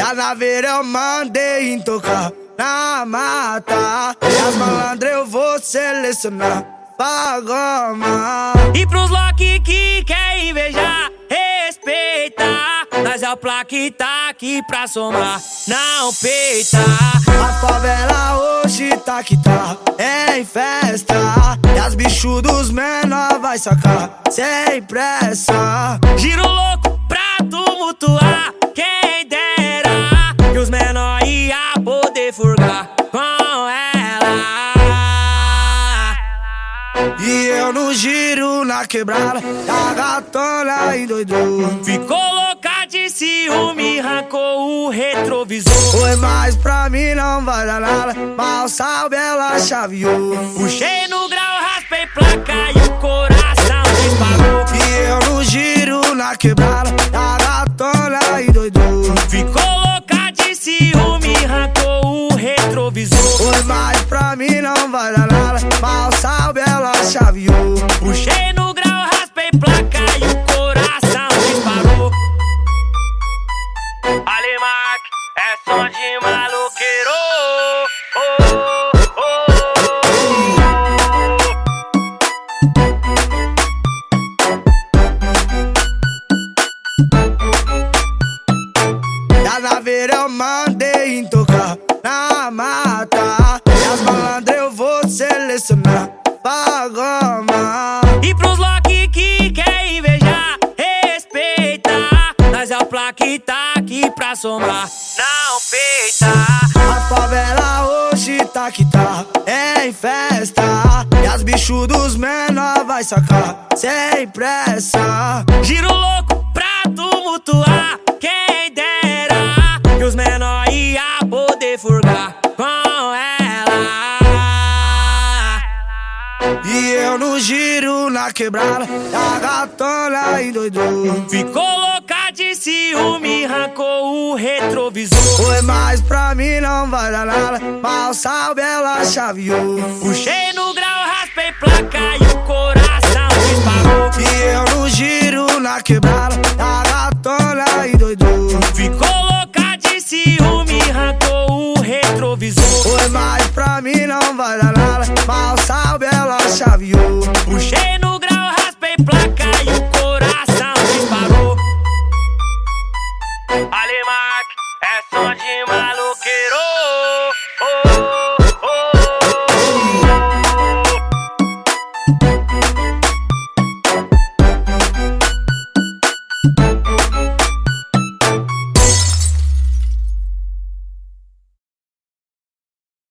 E a naveira eu mandei em tocar na mata. E as malandras eu vou selecionar pra goma. E pros Loki que quer invejar, respeita. Nós é o plaque tá aqui pra somar, não peita. A favela hoje tá que tá em festa. E as bichos dos menor vai sacar sem pressa. Giro louco pra tumultuar, E eu no giro na quebrada, a gatona endoidou. Ficou louca de ciúme, arrancou o retrovisor. Foi mais pra mim, não vai dar nada. Mal sabe, ela chaveou. Puxei no grau, raspei placa e o coração disparou. E eu no giro na quebrada, Foi mais pra mim, não vai dar nada. Mal sabe, ela chaveou. Puxei no grau, raspei placa e o coração disparou. Alimac, é som de maloqueiro. Oh, oh, E a naveira eu mandei tocar na mata. E pros Loki que quer invejar, respeita. Nós é o plaque tá aqui pra somar, não peita. A favela hoje tá que tá em festa. E as bichos dos menor vai sacar sem pressa. Giro louco pra tumultuar, quem dera. Que os menor ia poder furgar E eu no giro na quebrada, a gatona endoidou. Ficou louca de ciúme, arrancou o retrovisor. Foi mais pra mim, não vai dar nada. Mal sabe, ela chaveou. Puxei no grau, raspei placa e o coração disparou. E eu no giro na quebrada, Mal sabe, ela chaveou.